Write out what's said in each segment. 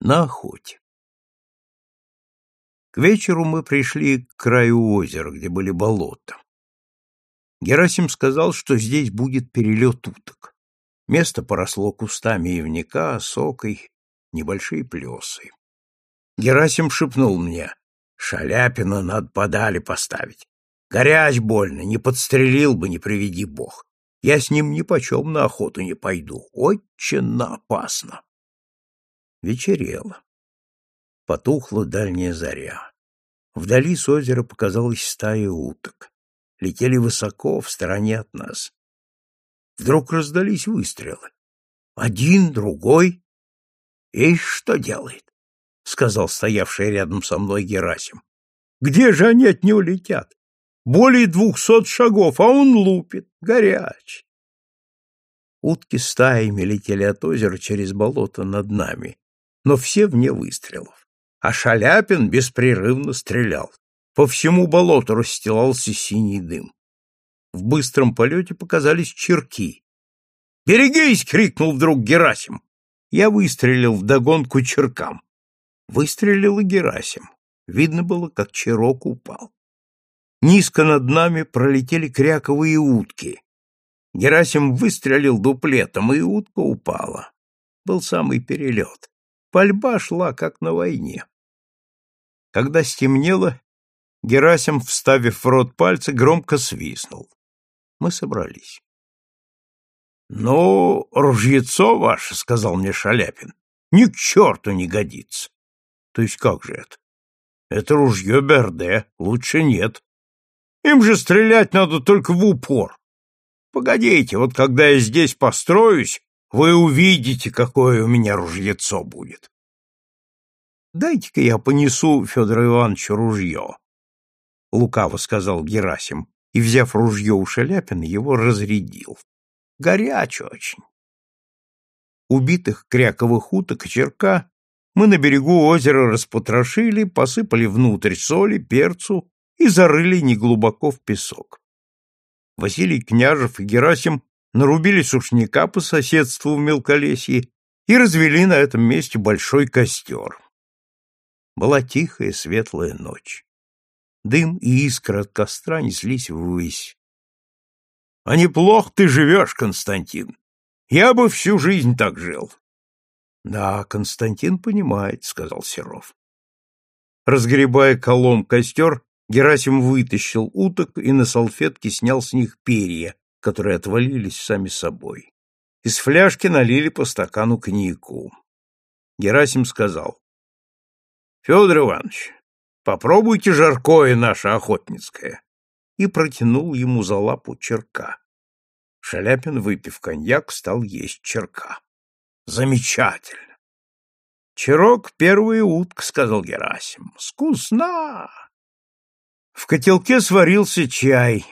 на охоте. К вечеру мы пришли к краю озера, где были болота. Герасим сказал, что здесь будет перелет уток. Место поросло кустами ивника, сокой, небольшие плесы. Герасим шепнул мне, «Шаляпина надо подали поставить. Горяч больно, не подстрелил бы, не приведи бог. Я с ним ни почем на охоту не пойду. Очень опасно». Вечерело. Потухла дальняя заря. Вдали с озера показалась стая уток. Летели высоко, в стороне от нас. Вдруг раздались выстрелы. Один, другой. И что делает? — сказал стоявший рядом со мной Герасим. — Где же они от него летят? Более двухсот шагов, а он лупит, горяч. Утки стаями летели от озера через болото над нами, но все вне выстрелов. А Шаляпин беспрерывно стрелял. По всему болоту расстилался синий дым. В быстром полете показались черки. «Берегись!» — крикнул вдруг Герасим. Я выстрелил вдогонку черкам. Выстрелил и Герасим. Видно было, как черок упал. Низко над нами пролетели кряковые утки. Герасим выстрелил дуплетом, и утка упала. Был самый перелет. Пальба шла, как на войне. Когда стемнело, Герасим, вставив в рот пальцы, громко свистнул. Мы собрались. — Ну, ружьецо ваше, — сказал мне Шаляпин, — ни к черту не годится. — То есть как же это? — Это ружье Берде, лучше нет. Им же стрелять надо только в упор. Погодите, вот когда я здесь построюсь, вы увидите, какое у меня ружьецо будет. Дайте-ка я понесу Федору Ивановичу ружье, — лукаво сказал Герасим, и, взяв ружье у Шаляпина, его разрядил. Горяч очень. Убитых кряковых уток и черка мы на берегу озера распотрошили, посыпали внутрь соли, перцу и зарыли неглубоко в песок. Василий Княжев и Герасим нарубили сушняка по соседству в мелколесье и развели на этом месте большой костер. Была тихая светлая ночь. Дым и искры от костра неслись ввысь. — А неплохо ты живешь, Константин. Я бы всю жизнь так жил. — Да, Константин понимает, — сказал Серов. Разгребая колом костер, Герасим вытащил уток и на салфетке снял с них перья, которые отвалились сами собой. Из фляжки налили по стакану коньяку. Герасим сказал. — Федор Иванович, попробуйте жаркое наше охотницкое. И протянул ему за лапу черка. Шаляпин, выпив коньяк, стал есть черка. — Замечательно! — Черок — первая утка, — сказал Герасим. — Скусна! В котелке сварился чай,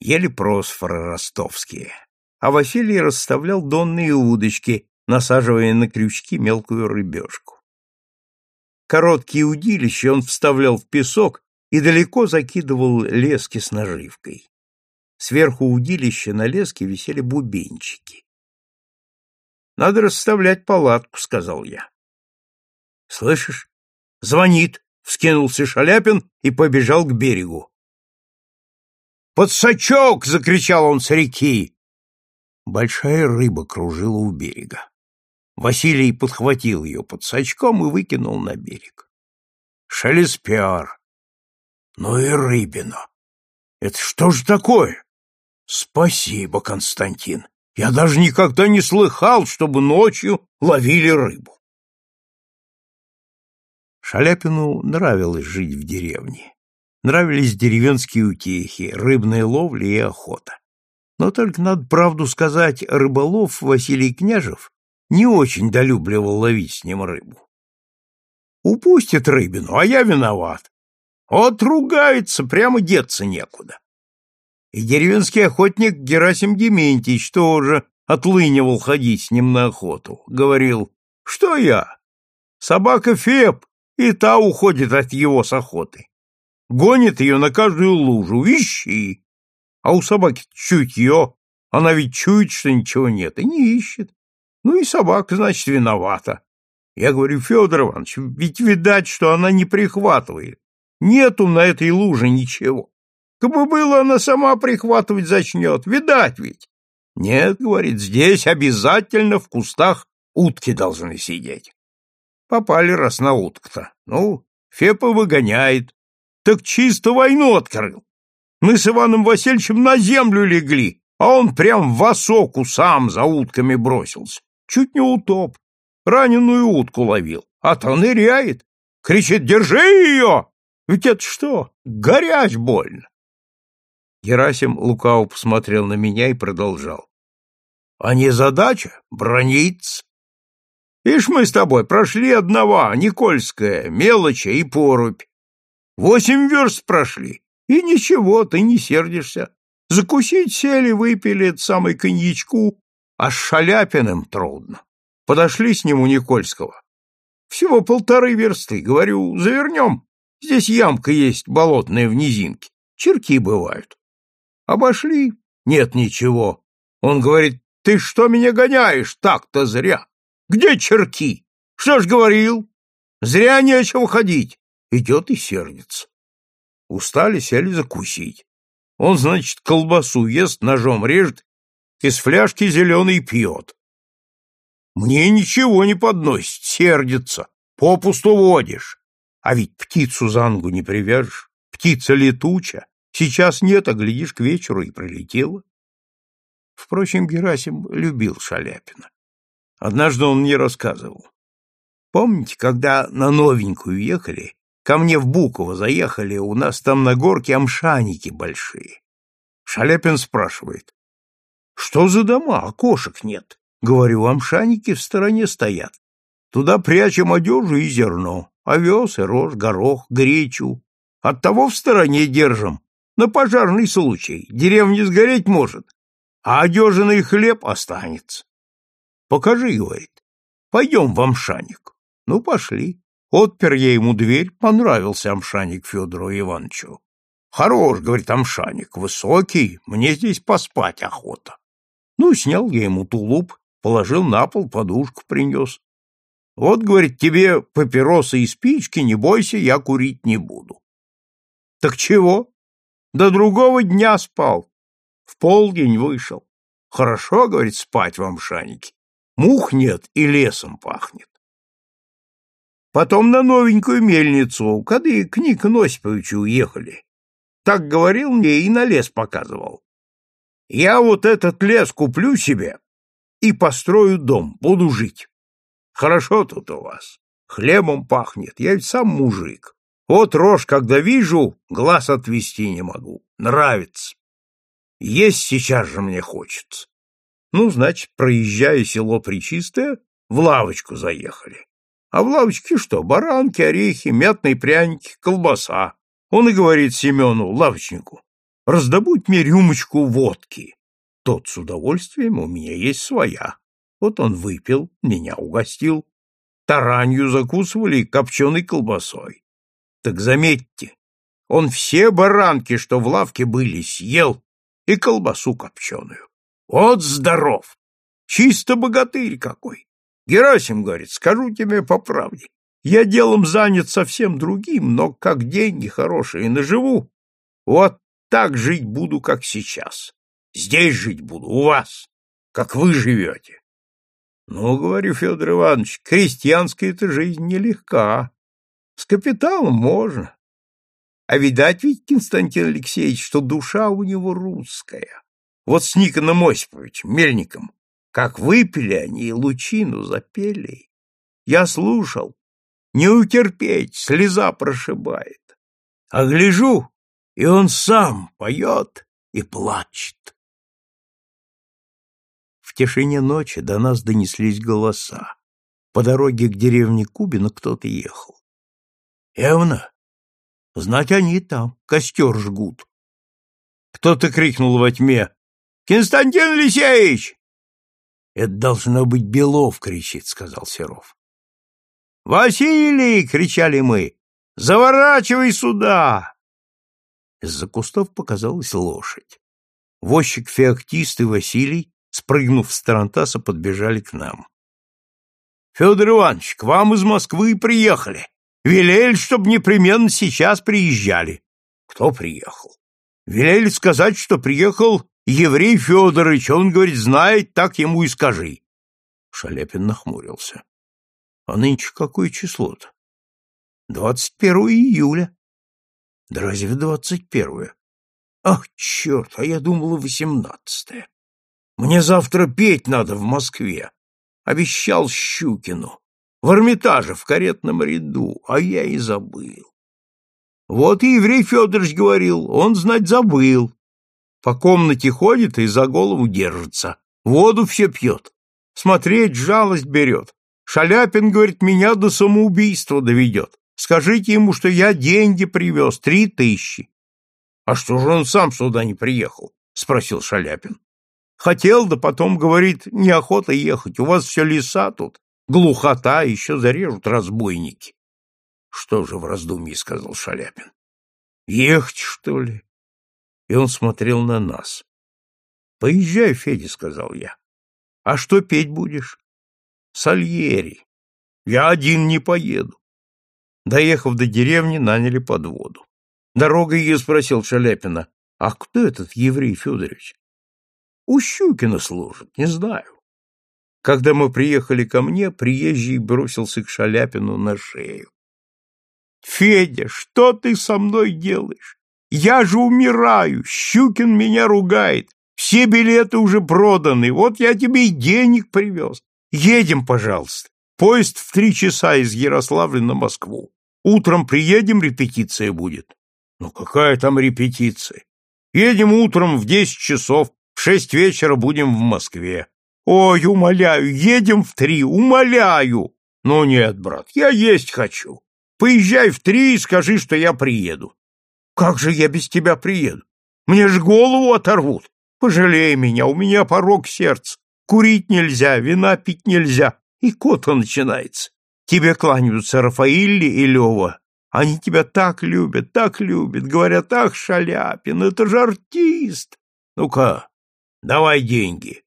ели просфоры ростовские, а Василий расставлял донные удочки, насаживая на крючки мелкую рыбешку. Короткие удилища он вставлял в песок и далеко закидывал лески с наживкой. Сверху удилища на леске висели бубенчики. «Надо расставлять палатку», — сказал я. «Слышишь? Звонит», — вскинулся Шаляпин и побежал к берегу. «Подсачок!» — закричал он с реки. Большая рыба кружила у берега. Василий подхватил ее под сачком и выкинул на берег. Шелеспер! Ну и рыбина! Это что же такое? Спасибо, Константин. Я даже никогда не слыхал, чтобы ночью ловили рыбу. Шаляпину нравилось жить в деревне. Нравились деревенские утехи, рыбная ловля и охота. Но только надо правду сказать, рыболов Василий Княжев не очень долюбливал ловить с ним рыбу. Упустит рыбину, а я виноват. Вот ругается, прямо деться некуда. И деревенский охотник Герасим Дементьевич тоже отлынивал ходить с ним на охоту. Говорил, что я? Собака Феб, и та уходит от его с охоты. Гонит ее на каждую лужу, ищи. А у собаки чутье, она ведь чует, что ничего нет, и не ищет. Ну и собака, значит, виновата. Я говорю, Федор Иванович, ведь видать, что она не прихватывает. Нету на этой луже ничего. Как бы было, она сама прихватывать зачнет. Видать ведь. Нет, говорит, здесь обязательно в кустах утки должны сидеть. Попали раз на утку-то. Ну, Фепа выгоняет. Так чисто войну открыл. Мы с Иваном Васильевичем на землю легли, а он прям в осоку сам за утками бросился. Чуть не утоп. Раненую утку ловил, а то ныряет. Кричит, держи ее! Ведь это что, горять больно. Герасим лукаво посмотрел на меня и продолжал. А не задача — брониться. Ишь мы с тобой прошли одного, Никольская, мелочи и порубь. Восемь верст прошли, и ничего, ты не сердишься. Закусить сели, выпили самый коньячку, а с Шаляпиным трудно. Подошли с ним у Никольского. Всего полторы версты. Говорю, завернем. Здесь ямка есть болотная в низинке. Черки бывают. Обошли. Нет ничего. Он говорит, ты что меня гоняешь так-то зря? Где черки? Что ж говорил? Зря нечего ходить. Идет и сердится. Устали, сели закусить. Он, значит, колбасу ест, ножом режет, из фляжки зеленый пьет. Мне ничего не подносит, сердится, попусту водишь. А ведь птицу за ангу не привяжешь. Птица летуча. Сейчас нет, а глядишь к вечеру и пролетела. Впрочем, Герасим любил Шаляпина. Однажды он мне рассказывал. Помните, когда на новенькую ехали, ко мне в Буково заехали, у нас там на горке амшаники большие. Шаляпин спрашивает, что за дома, окошек нет? Говорю, амшаники в стороне стоят. Туда прячем одежу и зерно, овес и рожь, горох, гречу. Оттого в стороне держим, на пожарный случай. Деревня сгореть может, а одежный хлеб останется. Покажи, говорит. Пойдем в Амшаник. Ну, пошли. Отпер я ему дверь, понравился Амшаник Федору Ивановичу. Хорош, говорит Амшаник, высокий, мне здесь поспать охота. Ну, снял я ему тулуп, положил на пол, подушку принес. Вот, говорит, тебе папиросы и спички, не бойся, я курить не буду. Так чего? До другого дня спал. В полдень вышел. Хорошо, говорит, спать в Амшанике. Мух нет и лесом пахнет. Потом на новенькую мельницу, когда и Никону Осиповичу уехали. Так говорил мне и на лес показывал. Я вот этот лес куплю себе и построю дом, буду жить. Хорошо тут у вас. Хлебом пахнет, я ведь сам мужик. Вот рожь, когда вижу, глаз отвести не могу. Нравится. Есть сейчас же мне хочется. Ну, значит, проезжая село Причистое, в лавочку заехали. А в лавочке что? Баранки, орехи, мятные пряники, колбаса. Он и говорит Семену, лавочнику, раздобудь мне рюмочку водки. Тот с удовольствием, у меня есть своя. Вот он выпил, меня угостил. Таранью закусывали копченой колбасой. Так заметьте, он все баранки, что в лавке были, съел, и колбасу копченую. Вот здоров! Чисто богатырь какой! Герасим говорит, скажу тебе по правде, я делом занят совсем другим, но как деньги хорошие наживу, вот так жить буду, как сейчас. Здесь жить буду, у вас, как вы живете. Ну, говорю, Федор Иванович, крестьянская-то жизнь нелегка. С капиталом можно. А видать ведь, Константин Алексеевич, что душа у него русская. Вот с Никоном Осиповичем, мельником, как выпили они и лучину запели. Я слушал, не утерпеть, слеза прошибает. А гляжу, и он сам поет и плачет. В тишине ночи до нас донеслись голоса. По дороге к деревне Кубина кто-то ехал. — Эвна, знать они там, костер жгут. Кто-то крикнул во тьме Константин Алексеевич! Это должно быть Белов кричит, сказал Серов. Василий! кричали мы. Заворачивай сюда! Из-за кустов показалась лошадь. Возчик Феоктист и Василий, спрыгнув с тарантаса, подбежали к нам. Федор Иванович, к вам из Москвы приехали. Велели, чтобы непременно сейчас приезжали. Кто приехал? Велели сказать, что приехал еврей Федорович. Он, говорит, знает, так ему и скажи. Шаляпин нахмурился. А нынче какое число-то? Двадцать первое июля. Да разве двадцать первое? Ах, черт, а я думала восемнадцатое. Мне завтра петь надо в Москве. Обещал Щукину. В Эрмитаже, в каретном ряду, а я и забыл. Вот и еврей Федорович говорил, он, знать, забыл. По комнате ходит и за голову держится. Воду все пьет. Смотреть жалость берет. Шаляпин, говорит, меня до самоубийства доведет. Скажите ему, что я деньги привез, три тысячи. — А что же он сам сюда не приехал? — спросил Шаляпин. Хотел, да потом, говорит, неохота ехать, у вас все леса тут, глухота, еще зарежут разбойники. — Что же в раздумье, — сказал Шаляпин. — Ехать, что ли? И он смотрел на нас. — Поезжай, Федя, — сказал я. — А что петь будешь? — Сальери. Я один не поеду. Доехав до деревни, наняли подводу. Дорогой я спросил Шаляпина, а кто этот еврей Федорович? У Щукина служит, не знаю. Когда мы приехали ко мне, приезжий бросился к Шаляпину на шею. Федя, что ты со мной делаешь? Я же умираю, Щукин меня ругает, все билеты уже проданы, вот я тебе и денег привез. Едем, пожалуйста. Поезд в три часа из Ярославля на Москву. Утром приедем, репетиция будет. Ну какая там репетиция? Едем утром в десять часов, в шесть вечера будем в Москве. Ой, умоляю, едем в три, умоляю. Ну нет, брат, я есть хочу. Поезжай в три и скажи, что я приеду. Как же я без тебя приеду? Мне ж голову оторвут. Пожалей меня, у меня порог сердца. Курить нельзя, вина пить нельзя. И кота начинается. Тебе кланяются Рафаилли и Лева. Они тебя так любят, так любят. Говорят, ах, Шаляпин, это же артист. Ну-ка, Давай деньги.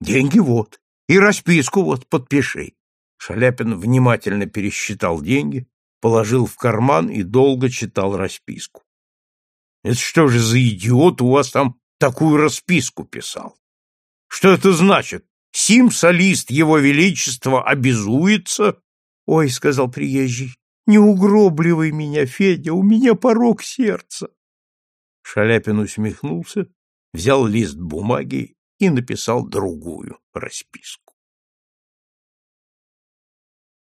Деньги вот. И расписку вот подпиши. Шаляпин внимательно пересчитал деньги, положил в карман и долго читал расписку. Это что же за идиот у вас там такую расписку писал? Что это значит? Сим солист его величества обязуется? Ой, сказал приезжий, не угробливай меня, Федя, у меня порог сердца. Шаляпин усмехнулся взял лист бумаги и написал другую расписку.